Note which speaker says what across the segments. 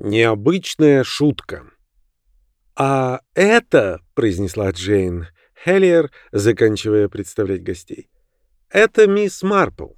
Speaker 1: Необычная шутка. «А это», — произнесла Джейн Хеллиер, заканчивая представлять гостей, — «это мисс Марпл».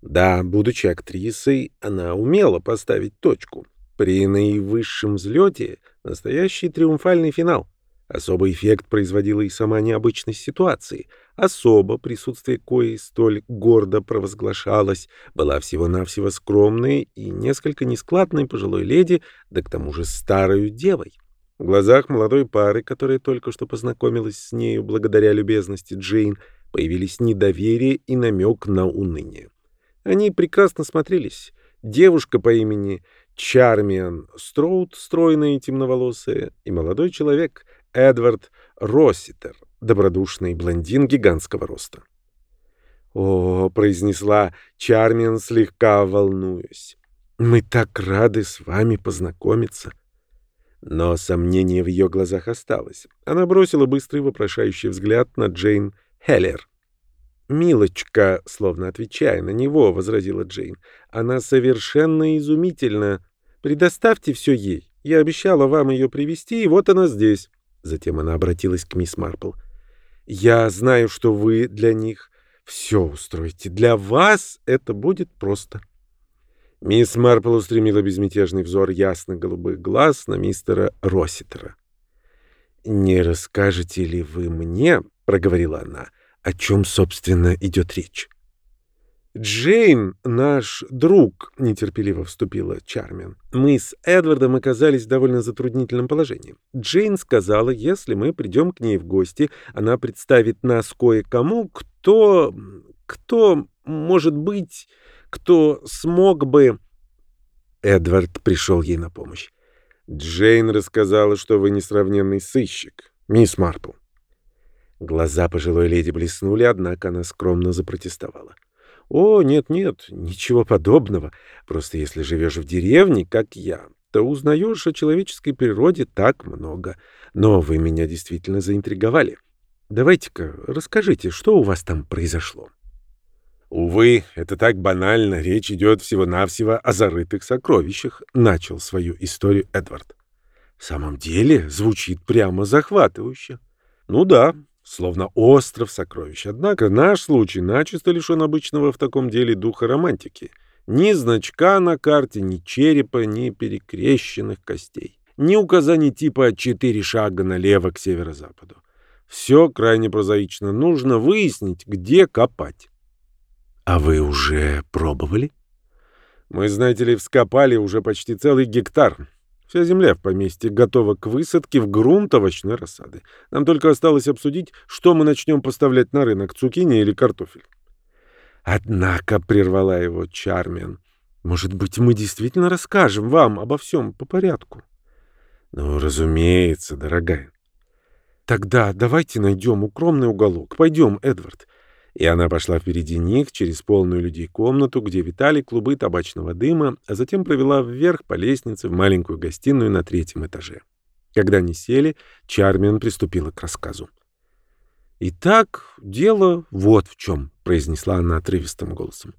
Speaker 1: Да, будучи актрисой, она умела поставить точку. При наивысшем взлете — настоящий триумфальный финал. Особый эффект производила и сама необычность ситуации. Особо присутствие кои столь гордо провозглашалось, была всего-навсего скромной и несколько нескладной пожилой леди, да к тому же старою девой. В глазах молодой пары, которая только что познакомилась с нею благодаря любезности Джейн, появились недоверие и намек на уныние. Они прекрасно смотрелись. Девушка по имени Чармиан Строуд, стройная и темноволосая, и молодой человек — Эдвард Росситер, добродушный блондин гигантского роста. «О», — произнесла Чармин, слегка волнуясь, — «мы так рады с вами познакомиться». Но сомнение в ее глазах осталось. Она бросила быстрый вопрошающий взгляд на Джейн Хеллер. «Милочка», словно отвечая на него, — возразила Джейн, — «она совершенно изумительна. Предоставьте все ей. Я обещала вам ее привести, и вот она здесь». Затем она обратилась к мисс Марпл. «Я знаю, что вы для них все устроите. Для вас это будет просто». Мисс Марпл устремила безмятежный взор ясных голубых глаз на мистера Росситера. «Не расскажете ли вы мне, — проговорила она, — о чем, собственно, идет речь?» «Джейн, наш друг», — нетерпеливо вступила Чармен. «Мы с Эдвардом оказались в довольно затруднительном положении. Джейн сказала, если мы придем к ней в гости, она представит нас кое-кому, кто... кто, может быть, кто смог бы...» Эдвард пришел ей на помощь. «Джейн рассказала, что вы несравненный сыщик, мисс Марпл». Глаза пожилой леди блеснули, однако она скромно запротестовала. — о, нет-нет, ничего подобного. Просто если живешь в деревне, как я, то узнаешь о человеческой природе так много. Но вы меня действительно заинтриговали. Давайте-ка расскажите, что у вас там произошло. Увы, это так банально. Речь идет всего-навсего о зарытых сокровищах, начал свою историю Эдвард. В самом деле, звучит прямо захватывающе. Ну да, словно остров сокровищ. Однако наш случай начисто лишен обычного в таком деле духа романтики. Ни значка на карте, ни черепа, ни перекрещенных костей. Ни указаний типа «четыре шага налево к северо-западу». Все крайне прозаично. Нужно выяснить, где копать. А вы уже пробовали? Мы, знаете ли, вскопали уже почти целый гектар. Вся земля в поместье готова к высадке в грунт овощной рассады. Нам только осталось обсудить, что мы начнем поставлять на рынок, цукини или картофель. Однако, — прервала его Чармен, — может быть, мы действительно расскажем вам обо всем по порядку? Ну, разумеется, дорогая. Тогда давайте найдем укромный уголок. Пойдем, Эдвард. И она пошла впереди них через полную людей комнату, где витали клубы табачного дыма, а затем провела вверх по лестнице в маленькую гостиную на третьем этаже. Когда они сели, Чармиан приступила к рассказу. «Итак, дело вот в чем», — произнесла она отрывистым голосом.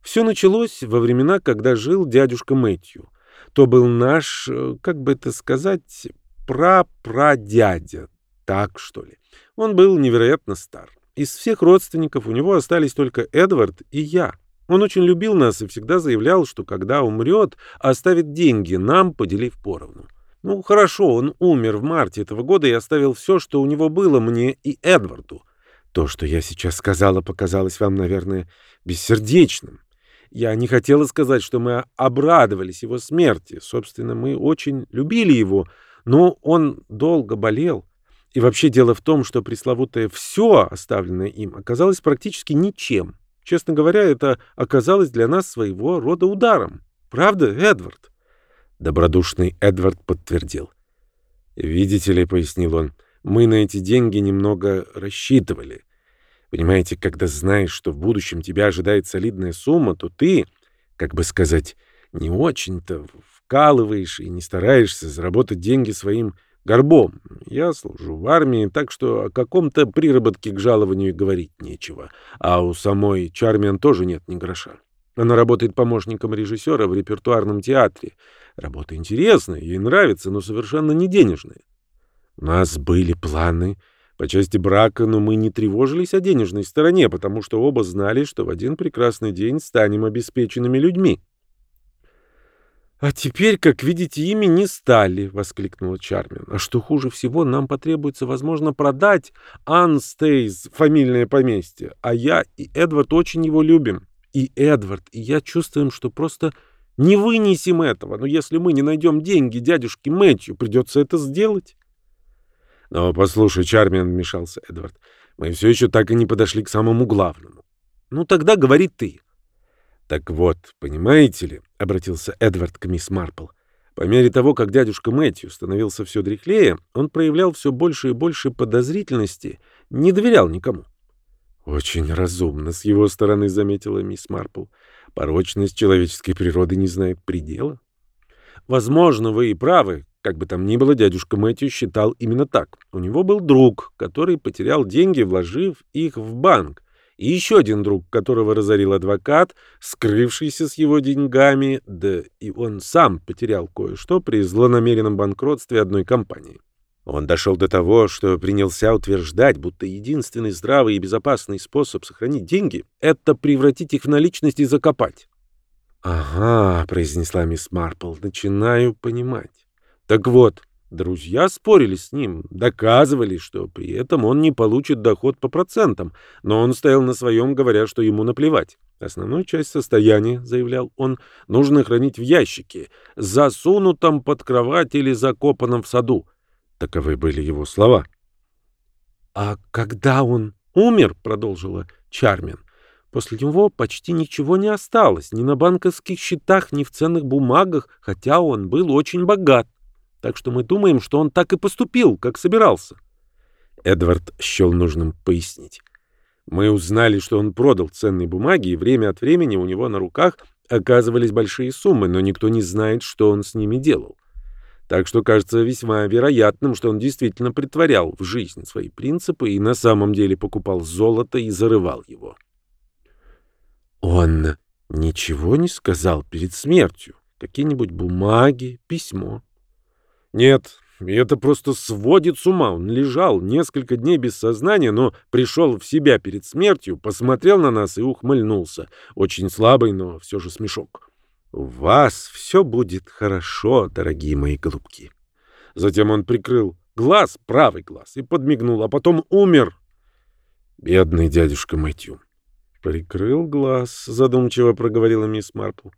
Speaker 1: «Все началось во времена, когда жил дядюшка Мэтью. То был наш, э, как бы это сказать, прапрадядя, так что ли. Он был невероятно стар. Из всех родственников у него остались только Эдвард и я. Он очень любил нас и всегда заявлял, что когда умрет, оставит деньги нам, поделив поровну. Ну, хорошо, он умер в марте этого года и оставил все, что у него было, мне и Эдварду. То, что я сейчас сказала, показалось вам, наверное, бессердечным. Я не хотела сказать, что мы обрадовались его смерти. Собственно, мы очень любили его, но он долго болел. И вообще дело в том, что пресловутое «все», оставленное им, оказалось практически ничем. Честно говоря, это оказалось для нас своего рода ударом. Правда, Эдвард? Добродушный Эдвард подтвердил. «Видите ли», — пояснил он, — «мы на эти деньги немного рассчитывали. Понимаете, когда знаешь, что в будущем тебя ожидает солидная сумма, то ты, как бы сказать, не очень-то вкалываешь и не стараешься заработать деньги своим горбом. Я служу в армии, так что о каком-то приработке к жалованию говорить нечего. А у самой Чармиан тоже нет ни гроша. Она работает помощником режиссера в репертуарном театре. Работа интересная, ей нравится, но совершенно не денежная. У нас были планы по части брака, но мы не тревожились о денежной стороне, потому что оба знали, что в один прекрасный день станем обеспеченными людьми. «А теперь, как видите, ими не стали!» — воскликнула Чармин. «А что хуже всего, нам потребуется, возможно, продать Анстейз, фамильное поместье. А я и Эдвард очень его любим. И Эдвард, и я чувствуем, что просто не вынесем этого. Но если мы не найдем деньги дядюшке Мэтью, придется это сделать». «Но послушай, Чармин», — вмешался Эдвард, — «мы все еще так и не подошли к самому главному». «Ну тогда говори ты». «Так вот, понимаете ли», — обратился Эдвард к мисс Марпл, по мере того, как дядюшка Мэтью становился все дряхлее, он проявлял все больше и больше подозрительности, не доверял никому. «Очень разумно с его стороны», — заметила мисс Марпл. «Порочность человеческой природы не знает предела». «Возможно, вы и правы. Как бы там ни было, дядюшка Мэтью считал именно так. У него был друг, который потерял деньги, вложив их в банк и еще один друг, которого разорил адвокат, скрывшийся с его деньгами, да и он сам потерял кое-что при злонамеренном банкротстве одной компании. Он дошел до того, что принялся утверждать, будто единственный здравый и безопасный способ сохранить деньги — это превратить их в наличность и закопать. «Ага», — произнесла мисс Марпл, — «начинаю понимать». Так вот, Друзья спорили с ним, доказывали, что при этом он не получит доход по процентам, но он стоял на своем, говоря, что ему наплевать. Основную часть состояния, заявлял он, нужно хранить в ящике, засунутом под кровать или закопанном в саду. Таковы были его слова. «А когда он умер, — продолжила Чармин, — после него почти ничего не осталось, ни на банковских счетах, ни в ценных бумагах, хотя он был очень богат. Так что мы думаем, что он так и поступил, как собирался. Эдвард счел нужным пояснить. Мы узнали, что он продал ценные бумаги, и время от времени у него на руках оказывались большие суммы, но никто не знает, что он с ними делал. Так что кажется весьма вероятным, что он действительно притворял в жизнь свои принципы и на самом деле покупал золото и зарывал его. Он ничего не сказал перед смертью? Какие-нибудь бумаги, письмо? Нет, это просто сводит с ума. Он лежал несколько дней без сознания, но пришел в себя перед смертью, посмотрел на нас и ухмыльнулся. Очень слабый, но все же смешок. «У вас все будет хорошо, дорогие мои голубки». Затем он прикрыл глаз, правый глаз, и подмигнул, а потом умер. Бедный дядюшка Мэтью. «Прикрыл глаз», — задумчиво проговорила мисс Марпл.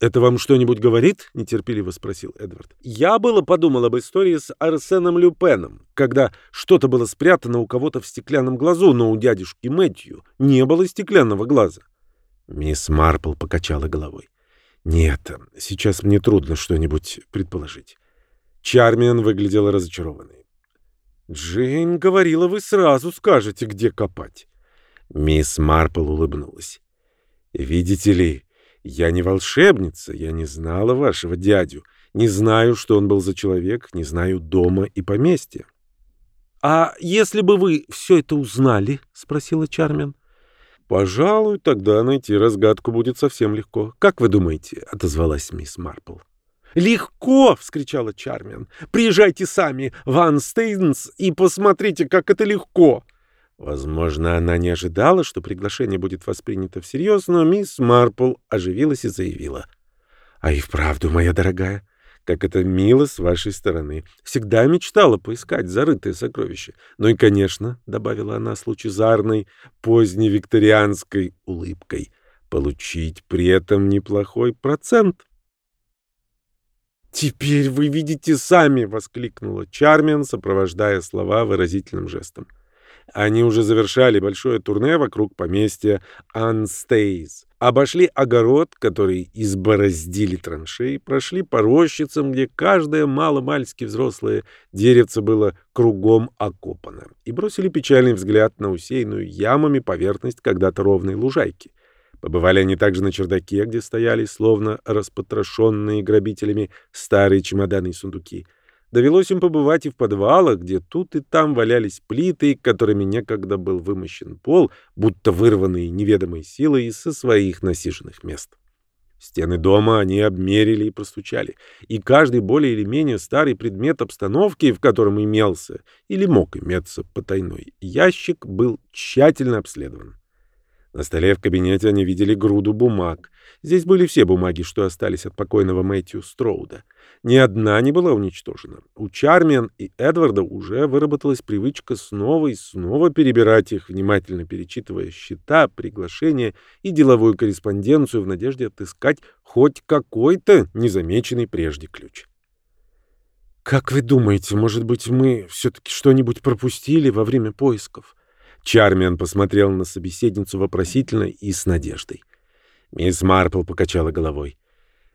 Speaker 1: «Это вам что-нибудь говорит?» — нетерпеливо спросил Эдвард. «Я было подумал об истории с Арсеном Люпеном, когда что-то было спрятано у кого-то в стеклянном глазу, но у дядюшки Мэтью не было стеклянного глаза». Мисс Марпл покачала головой. «Нет, сейчас мне трудно что-нибудь предположить». Чармиан выглядела разочарованной. «Джейн говорила, вы сразу скажете, где копать». Мисс Марпл улыбнулась. «Видите ли...» Я не волшебница, я не знала вашего дядю, не знаю, что он был за человек, не знаю дома и поместья. — А если бы вы все это узнали? — спросила Чармен. — Пожалуй, тогда найти разгадку будет совсем легко. Как вы думаете? — отозвалась мисс Марпл. «Легко!» — вскричала Чармен. «Приезжайте сами в Анстейнс и посмотрите, как это легко!» Возможно, она не ожидала, что приглашение будет воспринято всерьез, но мисс Марпл оживилась и заявила. «А и вправду, моя дорогая, как это мило с вашей стороны. Всегда мечтала поискать зарытое сокровище. Ну и, конечно, — добавила она с лучезарной, поздневикторианской улыбкой, — получить при этом неплохой процент». «Теперь вы видите сами!» — воскликнула Чармен, сопровождая слова выразительным жестом. Они уже завершали большое турне вокруг поместья Анстейз. Обошли огород, который избороздили траншеи, прошли по рощицам, где каждое мало-мальски взрослое деревце было кругом окопано, и бросили печальный взгляд на усеянную ямами поверхность когда-то ровной лужайки. Побывали они также на чердаке, где стояли, словно распотрошенные грабителями, старые чемоданы и сундуки — Довелось им побывать и в подвалах, где тут и там валялись плиты, которыми некогда был вымощен пол, будто вырванные неведомой силой со своих насиженных мест. Стены дома они обмерили и простучали, и каждый более или менее старый предмет обстановки, в котором имелся или мог иметься потайной ящик, был тщательно обследован. На столе в кабинете они видели груду бумаг. Здесь были все бумаги, что остались от покойного Мэтью Строуда. Ни одна не была уничтожена. У Чармиан и Эдварда уже выработалась привычка снова и снова перебирать их, внимательно перечитывая счета, приглашения и деловую корреспонденцию в надежде отыскать хоть какой-то незамеченный прежде ключ. «Как вы думаете, может быть, мы все-таки что-нибудь пропустили во время поисков?» Чармиан посмотрел на собеседницу вопросительно и с надеждой. Мисс Марпл покачала головой.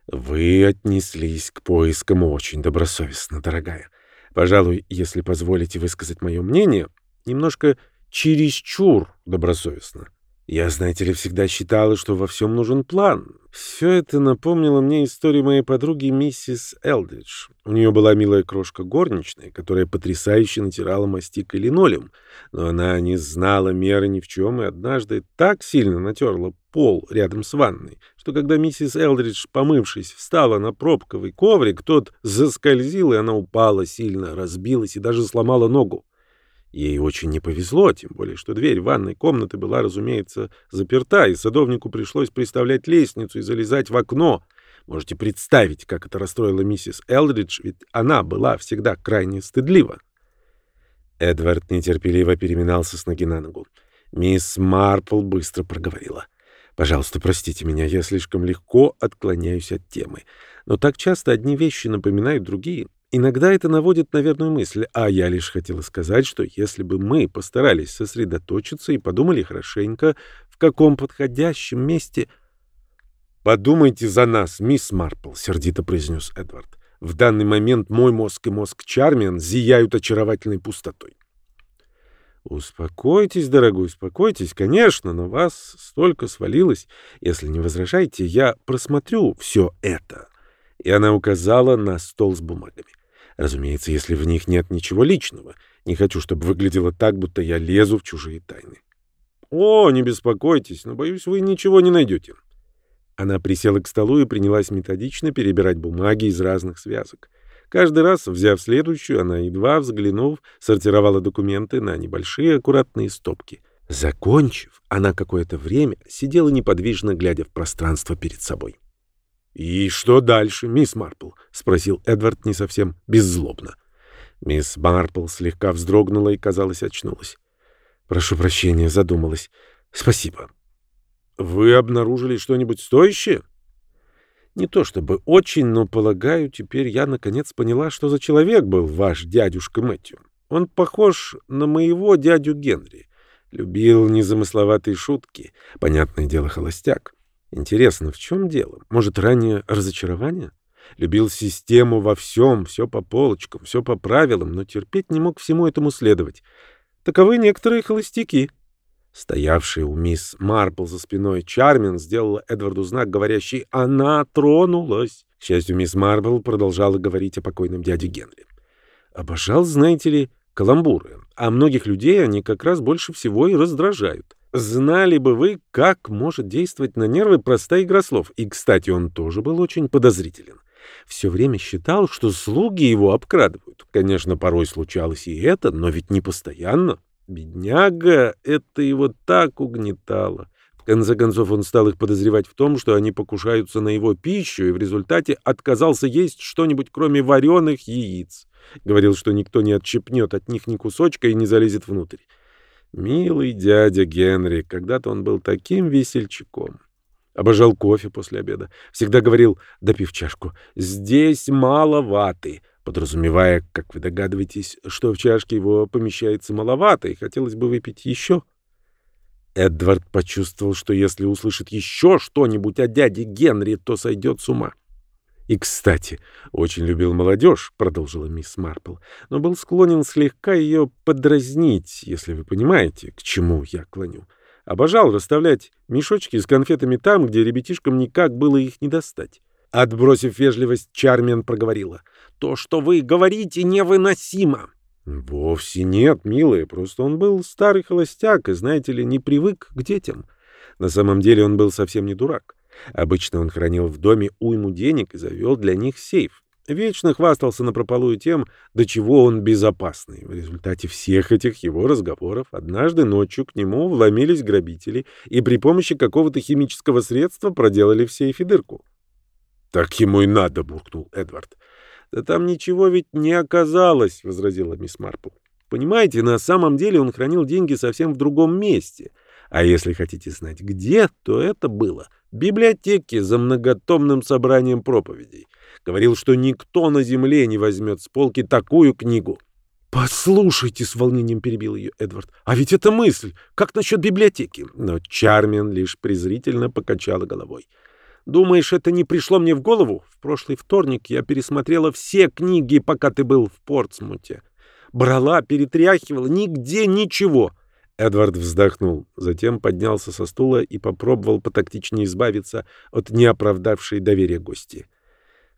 Speaker 1: «Вы отнеслись к поискам очень добросовестно, дорогая. Пожалуй, если позволите высказать мое мнение, немножко чересчур добросовестно. Я, знаете ли, всегда считала, что во всем нужен план. Все это напомнило мне историю моей подруги миссис Элдридж. У нее была милая крошка горничная, которая потрясающе натирала мастик и линолеум, но она не знала меры ни в чем и однажды так сильно натерла пол рядом с ванной, что когда миссис Элдридж, помывшись, встала на пробковый коврик, тот заскользил, и она упала сильно, разбилась и даже сломала ногу. Ей очень не повезло, тем более, что дверь ванной комнаты была, разумеется, заперта, и садовнику пришлось приставлять лестницу и залезать в окно. Можете представить, как это расстроило миссис Элдридж, ведь она была всегда крайне стыдлива. Эдвард нетерпеливо переминался с ноги на ногу. Мисс Марпл быстро проговорила. «Пожалуйста, простите меня, я слишком легко отклоняюсь от темы. Но так часто одни вещи напоминают другие. Иногда это наводит на верную мысль, а я лишь хотела сказать, что если бы мы постарались сосредоточиться и подумали хорошенько, в каком подходящем месте... «Подумайте за нас, мисс Марпл», — сердито произнес Эдвард. «В данный момент мой мозг и мозг Чармиан зияют очаровательной пустотой». «Успокойтесь, дорогой, успокойтесь. Конечно, на вас столько свалилось. Если не возражаете, я просмотрю все это». И она указала на стол с бумагами. Разумеется, если в них нет ничего личного. Не хочу, чтобы выглядело так, будто я лезу в чужие тайны. О, не беспокойтесь, но, боюсь, вы ничего не найдете. Она присела к столу и принялась методично перебирать бумаги из разных связок. Каждый раз, взяв следующую, она, едва взглянув, сортировала документы на небольшие аккуратные стопки. Закончив, она какое-то время сидела неподвижно, глядя в пространство перед собой. «И что дальше, мисс Марпл?» — спросил Эдвард не совсем беззлобно. Мисс Марпл слегка вздрогнула и, казалось, очнулась. «Прошу прощения, задумалась. Спасибо». «Вы обнаружили что-нибудь стоящее?» «Не то чтобы очень, но, полагаю, теперь я наконец поняла, что за человек был ваш дядюшка Мэтью. Он похож на моего дядю Генри. Любил незамысловатые шутки. Понятное дело, холостяк. Интересно, в чем дело? Может, ранее разочарование? Любил систему во всем, все по полочкам, все по правилам, но терпеть не мог всему этому следовать. Таковы некоторые холостяки. Стоявший у мисс Марпл за спиной Чармин сделала Эдварду знак, говорящий «Она тронулась». К счастью, мисс Марпл продолжала говорить о покойном дяде Генри. Обожал, знаете ли, каламбуры, а многих людей они как раз больше всего и раздражают. Знали бы вы, как может действовать на нервы простая игра слов. И, кстати, он тоже был очень подозрителен. Все время считал, что слуги его обкрадывают. Конечно, порой случалось и это, но ведь не постоянно. Бедняга, это его так угнетало. В конце концов, он стал их подозревать в том, что они покушаются на его пищу, и в результате отказался есть что-нибудь, кроме вареных яиц. Говорил, что никто не отщепнет от них ни кусочка и не залезет внутрь. Милый дядя Генри, когда-то он был таким весельчаком. Обожал кофе после обеда. Всегда говорил, допив чашку, «Здесь мало ваты», подразумевая, как вы догадываетесь, что в чашке его помещается маловато, и хотелось бы выпить еще. Эдвард почувствовал, что если услышит еще что-нибудь о дяде Генри, то сойдет с ума. И, кстати, очень любил молодежь, — продолжила мисс Марпл, — но был склонен слегка ее подразнить, если вы понимаете, к чему я клоню. Обожал расставлять мешочки с конфетами там, где ребятишкам никак было их не достать. Отбросив вежливость, Чармен проговорила. «То, что вы говорите, невыносимо!» «Вовсе нет, милая, просто он был старый холостяк и, знаете ли, не привык к детям. На самом деле он был совсем не дурак. Обычно он хранил в доме уйму денег и завел для них сейф. Вечно хвастался напропалую тем, до чего он безопасный. В результате всех этих его разговоров однажды ночью к нему вломились грабители и при помощи какого-то химического средства проделали в сейфе дырку. «Так ему и надо», — буркнул Эдвард. «Да там ничего ведь не оказалось», — возразила мисс Марпл. «Понимаете, на самом деле он хранил деньги совсем в другом месте. А если хотите знать где, то это было библиотеке за многотомным собранием проповедей. Говорил, что никто на земле не возьмет с полки такую книгу». «Послушайте», — с волнением перебил ее Эдвард, — «а ведь это мысль. Как насчет библиотеки?» Но Чармен лишь презрительно покачала головой. Думаешь, это не пришло мне в голову? В прошлый вторник я пересмотрела все книги, пока ты был в Портсмуте. Брала, перетряхивала, нигде ничего. Эдвард вздохнул, затем поднялся со стула и попробовал потактичнее избавиться от неоправдавшей доверия гости.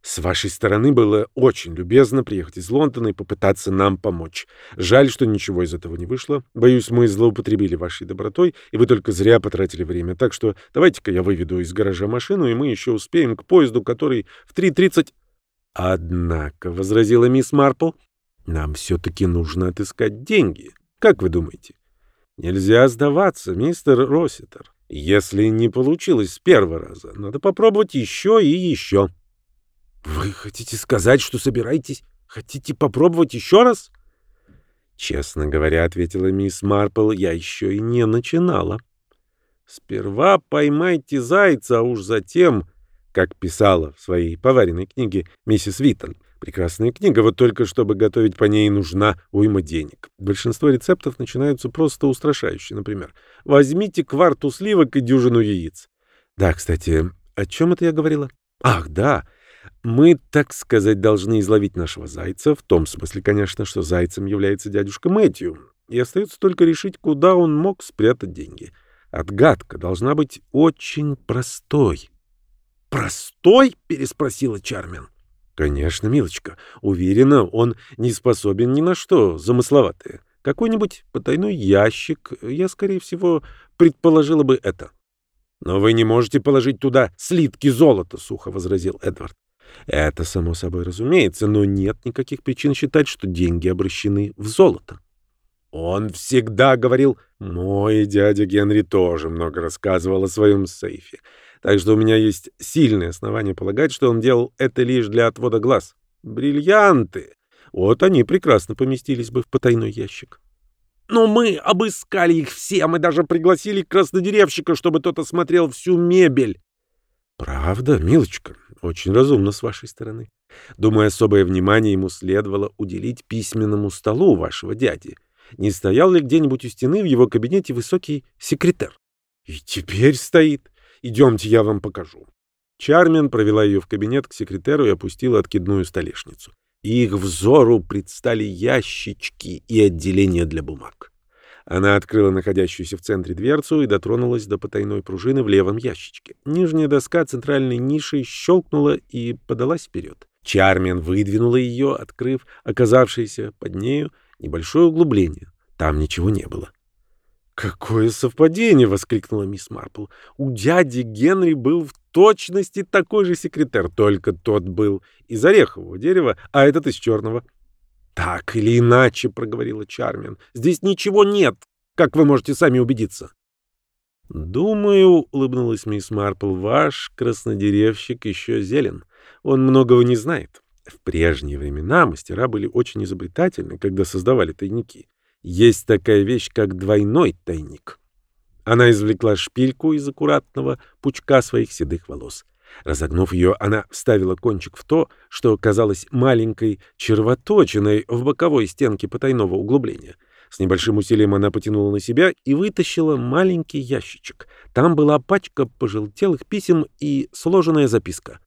Speaker 1: С вашей стороны было очень любезно приехать из Лондона и попытаться нам помочь. Жаль, что ничего из этого не вышло. Боюсь, мы злоупотребили вашей добротой, и вы только зря потратили время. Так что давайте-ка я выведу из гаража машину, и мы еще успеем к поезду, который в 3.30... Однако, — возразила мисс Марпл, — нам все-таки нужно отыскать деньги. Как вы думаете? Нельзя сдаваться, мистер Росситер. Если не получилось с первого раза, надо попробовать еще и еще. Вы хотите сказать, что собираетесь? Хотите попробовать еще раз? Честно говоря, ответила мисс Марпл, я еще и не начинала. Сперва поймайте зайца, а уж затем, как писала в своей поваренной книге миссис Виттон. Прекрасная книга, вот только чтобы готовить по ней нужна уйма денег. Большинство рецептов начинаются просто устрашающе. Например, возьмите кварту сливок и дюжину яиц. Да, кстати, о чем это я говорила? Ах, да, мы, так сказать, должны изловить нашего зайца, в том смысле, конечно, что зайцем является дядюшка Мэтью, и остается только решить, куда он мог спрятать деньги. Отгадка должна быть очень простой. «Простой?» — переспросила Чармен. «Конечно, милочка. Уверена, он не способен ни на что замысловатое. Какой-нибудь потайной ящик, я, скорее всего, предположила бы это». «Но вы не можете положить туда слитки золота», — сухо возразил Эдвард. Это само собой разумеется, но нет никаких причин считать, что деньги обращены в золото. Он всегда говорил, мой дядя Генри тоже много рассказывал о своем сейфе. Так что у меня есть сильное основание полагать, что он делал это лишь для отвода глаз. Бриллианты! Вот они прекрасно поместились бы в потайной ящик. Но мы обыскали их все, мы даже пригласили краснодеревщика, чтобы тот осмотрел всю мебель. Правда, милочка, очень разумно с вашей стороны. Думаю, особое внимание ему следовало уделить письменному столу вашего дяди. Не стоял ли где-нибудь у стены в его кабинете высокий секретарь? И теперь стоит. Идемте, я вам покажу. Чармен провела ее в кабинет к секретеру и опустила откидную столешницу. Их взору предстали ящички и отделения для бумаг. Она открыла находящуюся в центре дверцу и дотронулась до потайной пружины в левом ящичке. Нижняя доска центральной ниши щелкнула и подалась вперед. Чармен выдвинула ее, открыв оказавшееся под нею небольшое углубление. Там ничего не было. «Какое совпадение!» — воскликнула мисс Марпл. «У дяди Генри был в точности такой же секретарь, только тот был из орехового дерева, а этот из черного. «Так или иначе», — проговорила Чармен, — «здесь ничего нет, как вы можете сами убедиться». «Думаю», — улыбнулась мисс Марпл, — «ваш краснодеревщик еще зелен. Он многого не знает. В прежние времена мастера были очень изобретательны, когда создавали тайники. Есть такая вещь, как двойной тайник». Она извлекла шпильку из аккуратного пучка своих седых волос. Разогнув ее, она вставила кончик в то, что казалось маленькой червоточиной в боковой стенке потайного углубления. С небольшим усилием она потянула на себя и вытащила маленький ящичек. Там была пачка пожелтелых писем и сложенная записка.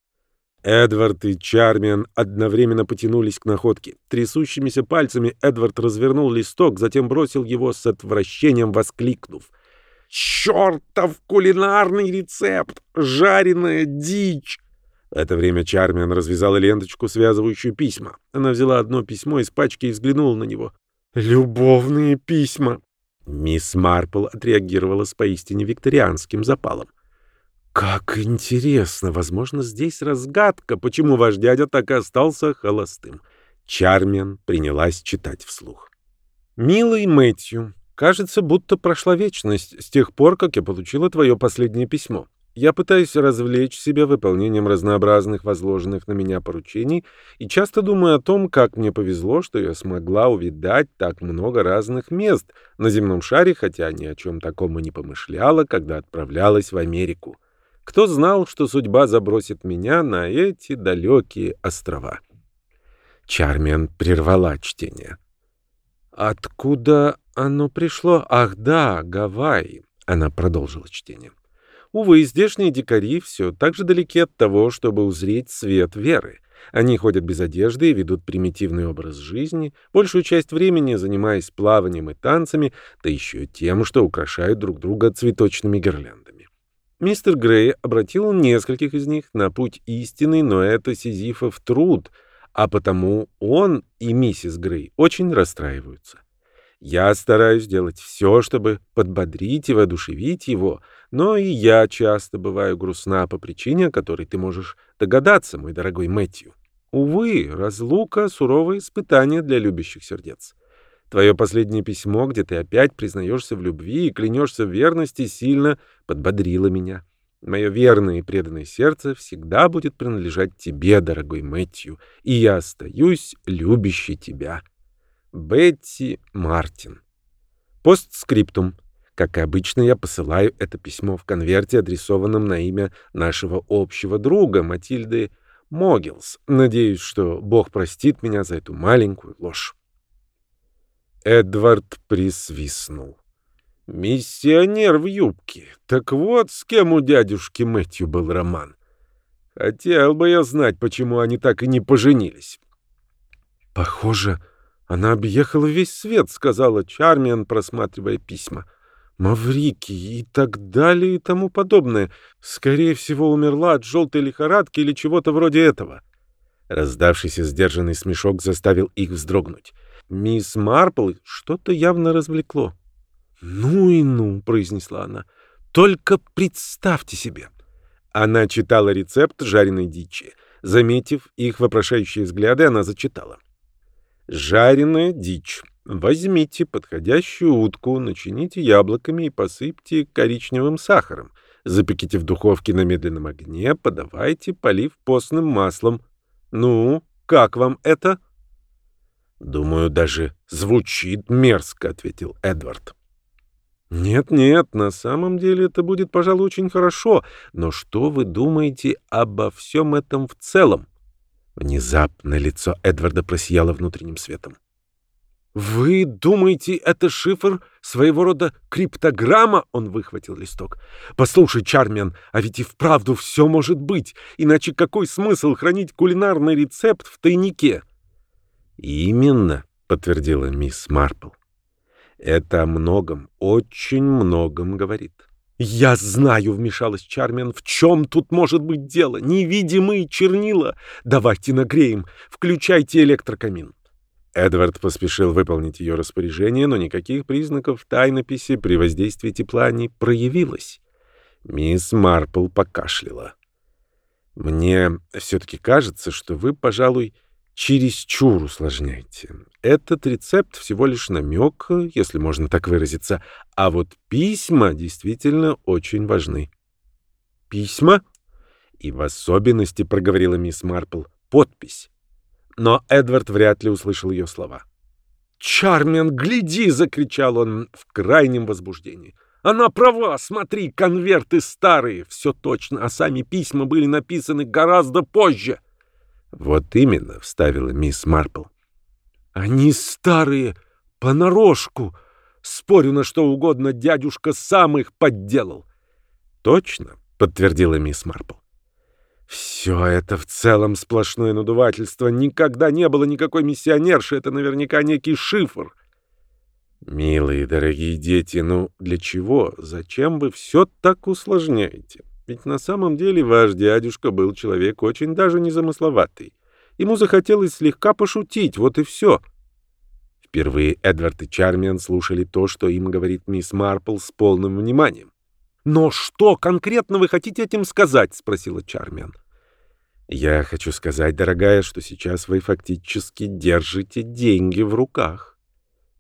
Speaker 1: Эдвард и Чармиан одновременно потянулись к находке. Трясущимися пальцами Эдвард развернул листок, затем бросил его с отвращением, воскликнув. Чертов кулинарный рецепт! Жареная дичь! В это время Чармиан развязала ленточку, связывающую письма. Она взяла одно письмо из пачки и взглянула на него. «Любовные письма!» Мисс Марпл отреагировала с поистине викторианским запалом. «Как интересно! Возможно, здесь разгадка, почему ваш дядя так и остался холостым». Чармиан принялась читать вслух. «Милый Мэтью, кажется, будто прошла вечность с тех пор, как я получила твое последнее письмо. Я пытаюсь развлечь себя выполнением разнообразных возложенных на меня поручений и часто думаю о том, как мне повезло, что я смогла увидать так много разных мест на земном шаре, хотя ни о чем таком и не помышляла, когда отправлялась в Америку. Кто знал, что судьба забросит меня на эти далекие острова? Чармен прервала чтение. «Откуда оно пришло? Ах да, Гавайи!» Она продолжила чтение. Увы, здешние дикари все так же далеки от того, чтобы узреть свет веры. Они ходят без одежды и ведут примитивный образ жизни, большую часть времени занимаясь плаванием и танцами, да еще тем, что украшают друг друга цветочными гирляндами. Мистер Грей обратил нескольких из них на путь истины, но это сизифов труд, а потому он и миссис Грей очень расстраиваются. Я стараюсь делать все, чтобы подбодрить и воодушевить его, но и я часто бываю грустна по причине, о которой ты можешь догадаться, мой дорогой Мэтью. Увы, разлука — суровое испытание для любящих сердец. Твое последнее письмо, где ты опять признаешься в любви и клянешься в верности, сильно подбодрило меня. Мое верное и преданное сердце всегда будет принадлежать тебе, дорогой Мэтью, и я остаюсь любящей тебя. Бетти Мартин. Постскриптум. Как и обычно, я посылаю это письмо в конверте, адресованном на имя нашего общего друга Матильды Могилс. Надеюсь, что Бог простит меня за эту маленькую ложь. Эдвард присвистнул. «Миссионер в юбке. Так вот, с кем у дядюшки Мэтью был роман. Хотел бы я знать, почему они так и не поженились». «Похоже, она объехала весь свет, сказала Чармиан, просматривая письма. Маврики и так далее и тому подобное. Скорее всего, умерла от желтой лихорадки или чего-то вроде этого. Раздавшийся сдержанный смешок заставил их вздрогнуть. Мисс Марпл что-то явно развлекло. «Ну и ну», — произнесла она, — «только представьте себе». Она читала рецепт жареной дичи. Заметив их вопрошающие взгляды, она зачитала. Жареная дичь. Возьмите подходящую утку, начините яблоками и посыпьте коричневым сахаром. Запеките в духовке на медленном огне, подавайте, полив постным маслом. Ну, как вам это? Думаю, даже звучит мерзко, ответил Эдвард. Нет-нет, на самом деле это будет, пожалуй, очень хорошо. Но что вы думаете обо всем этом в целом? Внезапно лицо Эдварда просияло внутренним светом. «Вы думаете, это шифр своего рода криптограмма?» Он выхватил листок. «Послушай, Чармен, а ведь и вправду все может быть. Иначе какой смысл хранить кулинарный рецепт в тайнике?» «Именно», — подтвердила мисс Марпл. «Это о многом, очень многом говорит». «Я знаю», — вмешалась Чармен, — «в чем тут может быть дело? Невидимые чернила. Давайте нагреем. Включайте электрокамин». Эдвард поспешил выполнить ее распоряжение, но никаких признаков тайнописи при воздействии тепла не проявилось. Мисс Марпл покашляла. «Мне все-таки кажется, что вы, пожалуй, чересчур усложняете. Этот рецепт всего лишь намек, если можно так выразиться, а вот письма действительно очень важны. Письма? И в особенности, проговорила мисс Марпл, подпись. Но Эдвард вряд ли услышал ее слова. «Чармен, гляди!» — закричал он в крайнем возбуждении. «Она права! Смотри, конверты старые! Все точно, а сами письма были написаны гораздо позже!» «Вот именно», — вставила мисс Марпл. «Они старые, понарошку. Спорю на что угодно, дядюшка сам их подделал». «Точно», — подтвердила мисс Марпл. «Все это в целом сплошное надувательство. Никогда не было никакой миссионерши. Это наверняка некий шифр». «Милые, дорогие дети, ну для чего? Зачем вы все так усложняете?» Ведь на самом деле ваш дядюшка был человек очень даже незамысловатый. Ему захотелось слегка пошутить, вот и все. Впервые Эдвард и Чармиан слушали то, что им говорит мисс Марпл с полным вниманием. «Но что конкретно вы хотите этим сказать?» — спросила Чармиан. «Я хочу сказать, дорогая, что сейчас вы фактически держите деньги в руках».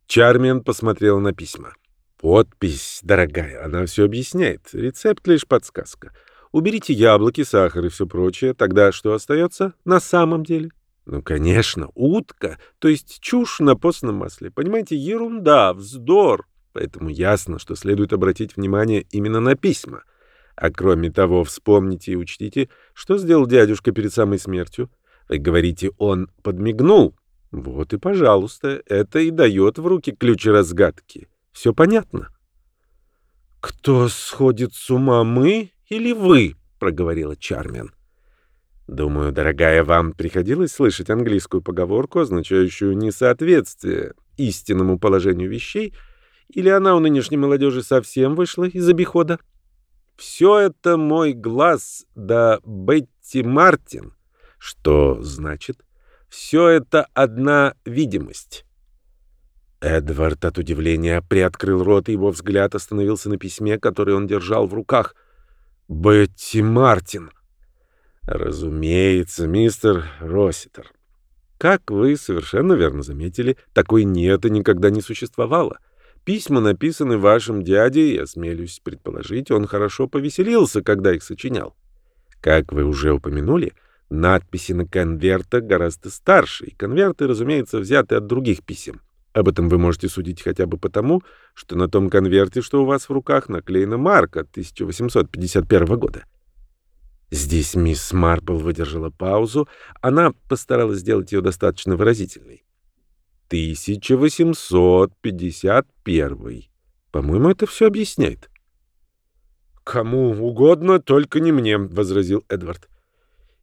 Speaker 1: Чармиан посмотрел на письма. «Подпись, дорогая, она все объясняет. Рецепт лишь подсказка. Уберите яблоки, сахар и все прочее. Тогда что остается на самом деле?» Ну, конечно, утка, то есть чушь на постном масле. Понимаете, ерунда, вздор. Поэтому ясно, что следует обратить внимание именно на письма. А кроме того, вспомните и учтите, что сделал дядюшка перед самой смертью. Вы говорите, он подмигнул. Вот и, пожалуйста, это и дает в руки ключ разгадки. Все понятно? «Кто сходит с ума, мы или вы?» — проговорила Чармен. Думаю, дорогая, вам приходилось слышать английскую поговорку, означающую несоответствие истинному положению вещей, или она у нынешней молодежи совсем вышла из обихода? Все это мой глаз да Бетти Мартин. Что значит? Все это одна видимость. Эдвард от удивления приоткрыл рот, и его взгляд остановился на письме, которое он держал в руках. «Бетти Мартин!» Разумеется, мистер Росситер. Как вы совершенно верно заметили, такой нет и никогда не существовало. Письма написаны вашим дядей, и, осмелюсь предположить, он хорошо повеселился, когда их сочинял. Как вы уже упомянули, надписи на конвертах гораздо старше, и конверты, разумеется, взяты от других писем. Об этом вы можете судить хотя бы потому, что на том конверте, что у вас в руках, наклеена марка 1851 года. Здесь мисс Марпл выдержала паузу. Она постаралась сделать ее достаточно выразительной. 1851. По-моему, это все объясняет. «Кому угодно, только не мне», — возразил Эдвард.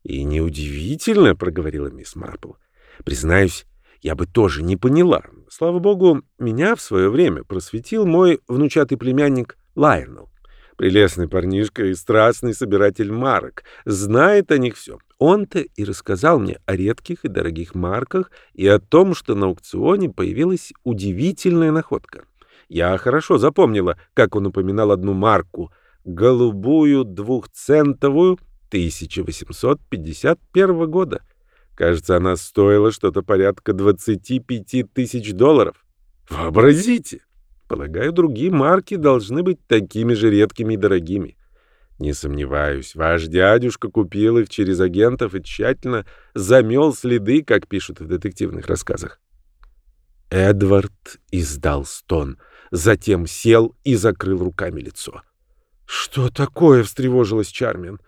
Speaker 1: «И неудивительно», — проговорила мисс Марпл. «Признаюсь, я бы тоже не поняла. Слава богу, меня в свое время просветил мой внучатый племянник Лайернелл. Прелестный парнишка и страстный собиратель марок. Знает о них все. Он-то и рассказал мне о редких и дорогих марках и о том, что на аукционе появилась удивительная находка. Я хорошо запомнила, как он упоминал одну марку — голубую двухцентовую 1851 года. Кажется, она стоила что-то порядка 25 тысяч долларов. Вообразите! Полагаю, другие марки должны быть такими же редкими и дорогими. Не сомневаюсь, ваш дядюшка купил их через агентов и тщательно замел следы, как пишут в детективных рассказах. Эдвард издал стон, затем сел и закрыл руками лицо. «Что такое?» — встревожилась Чармин.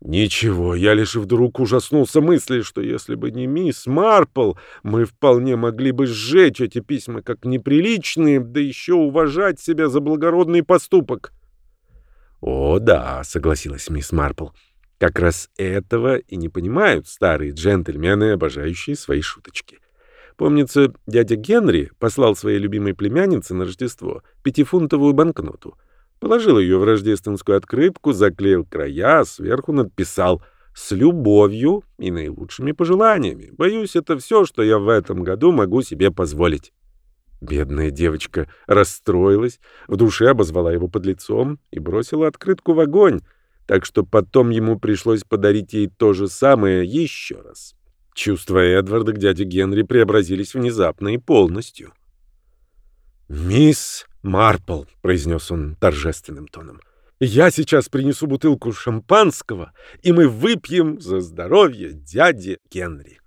Speaker 1: Ничего, я лишь вдруг ужаснулся мысли, что если бы не мисс Марпл, мы вполне могли бы сжечь эти письма как неприличные, да еще уважать себя за благородный поступок. «О, да», — согласилась мисс Марпл, — «как раз этого и не понимают старые джентльмены, обожающие свои шуточки». Помнится, дядя Генри послал своей любимой племяннице на Рождество пятифунтовую банкноту — Положил ее в рождественскую открытку, заклеил края, сверху написал «С любовью и наилучшими пожеланиями. Боюсь, это все, что я в этом году могу себе позволить». Бедная девочка расстроилась, в душе обозвала его под лицом и бросила открытку в огонь, так что потом ему пришлось подарить ей то же самое еще раз. Чувства Эдварда к дяде Генри преобразились внезапно и полностью. «Мисс Марпл», — произнес он торжественным тоном, — «я сейчас принесу бутылку шампанского, и мы выпьем за здоровье дяди Генри».